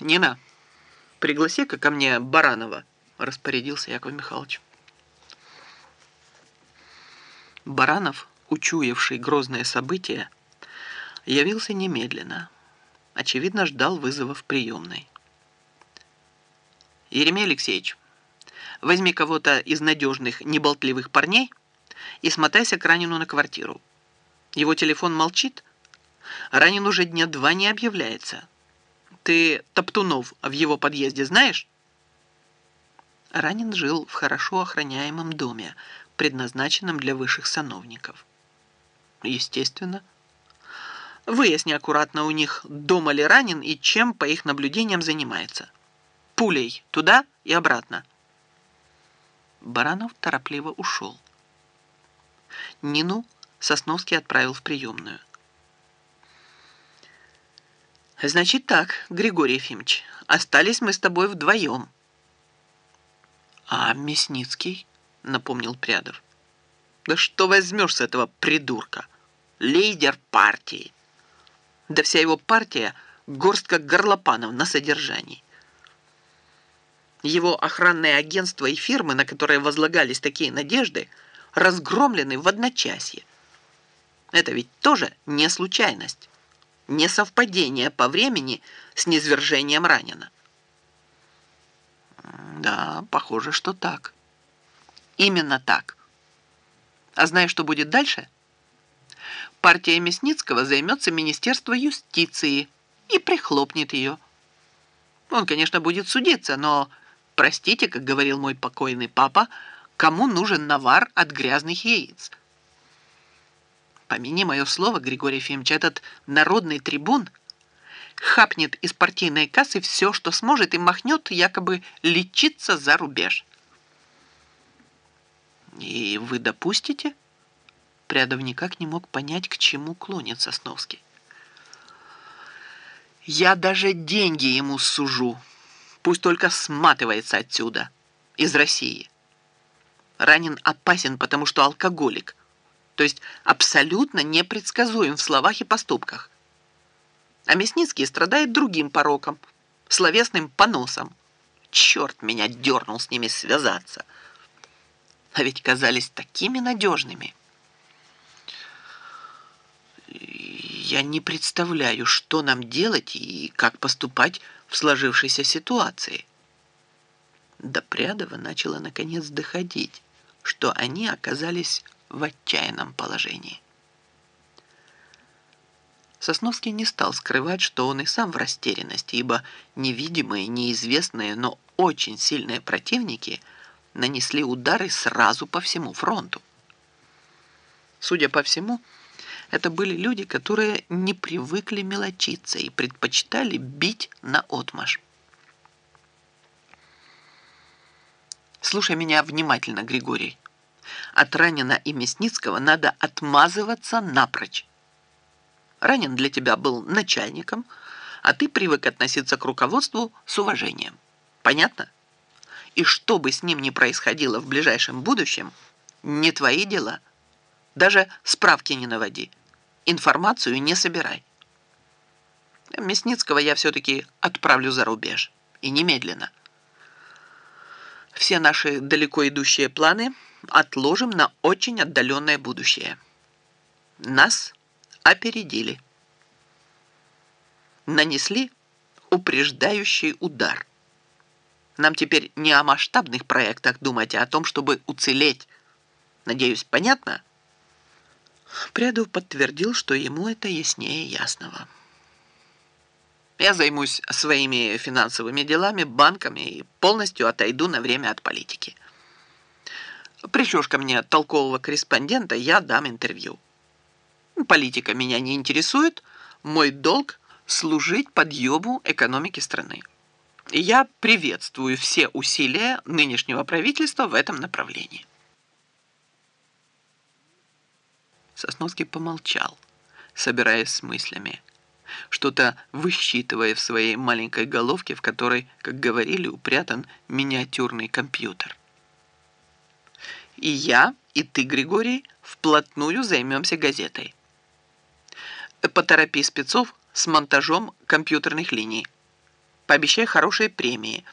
Нина, пригласи-ка ко мне Баранова, распорядился Яков Михайлович. Баранов, учуявший грозное событие, явился немедленно. Очевидно, ждал вызова в приемной. Еремей Алексеевич, возьми кого-то из надежных, неболтливых парней и смотайся к Ранину на квартиру. Его телефон молчит, Ранин уже дня два не объявляется. Ты Топтунов в его подъезде знаешь? Ранин жил в хорошо охраняемом доме, предназначенном для высших сановников. Естественно. Выясни аккуратно у них, дома ли Ранин и чем, по их наблюдениям, занимается. Пулей туда и обратно. Баранов торопливо ушел. Нину Сосновский отправил в приемную. «Значит так, Григорий Ефимович, остались мы с тобой вдвоем». «А Мясницкий?» — напомнил Прядов. «Да что возьмешь с этого придурка? Лидер партии. Да вся его партия — горстка горлопанов на содержании. Его охранное агентство и фирмы, на которые возлагались такие надежды, разгромлены в одночасье. Это ведь тоже не случайность несовпадение по времени с низвержением ранена. Да, похоже, что так. Именно так. А знаешь, что будет дальше? Партия Мясницкого займется Министерство юстиции и прихлопнет ее. Он, конечно, будет судиться, но, простите, как говорил мой покойный папа, кому нужен навар от грязных яиц? Помяни мое слово, Григорий Ефимович, этот народный трибун хапнет из партийной кассы все, что сможет, и махнет якобы лечиться за рубеж. И вы допустите? Прядов никак не мог понять, к чему клонит Сосновский. Я даже деньги ему сужу. Пусть только сматывается отсюда, из России. Ранен опасен, потому что алкоголик то есть абсолютно непредсказуем в словах и поступках. А Мясницкий страдает другим пороком, словесным поносом. Черт меня дернул с ними связаться. А ведь казались такими надежными. Я не представляю, что нам делать и как поступать в сложившейся ситуации. До Прядова начало наконец доходить, что они оказались в отчаянном положении. Сосновский не стал скрывать, что он и сам в растерянности, ибо невидимые, неизвестные, но очень сильные противники нанесли удары сразу по всему фронту. Судя по всему, это были люди, которые не привыкли мелочиться и предпочитали бить на отмаш. Слушай меня внимательно, Григорий. От Ранина и Мясницкого надо отмазываться напрочь. Ранин для тебя был начальником, а ты привык относиться к руководству с уважением. Понятно? И что бы с ним ни происходило в ближайшем будущем, не твои дела. Даже справки не наводи. Информацию не собирай. Мясницкого я все-таки отправлю за рубеж. И немедленно. Все наши далеко идущие планы – отложим на очень отдаленное будущее. Нас опередили. Нанесли упреждающий удар. Нам теперь не о масштабных проектах думать, а о том, чтобы уцелеть. Надеюсь, понятно? Прядов подтвердил, что ему это яснее ясного. Я займусь своими финансовыми делами, банками и полностью отойду на время от политики. Пришлешь ко мне толкового корреспондента, я дам интервью. Политика меня не интересует, мой долг – служить подъему экономики страны. Я приветствую все усилия нынешнего правительства в этом направлении. Сосновский помолчал, собираясь с мыслями, что-то высчитывая в своей маленькой головке, в которой, как говорили, упрятан миниатюрный компьютер. И я, и ты, Григорий, вплотную займемся газетой. Поторопи спецов с монтажом компьютерных линий. пообещай хорошие премии.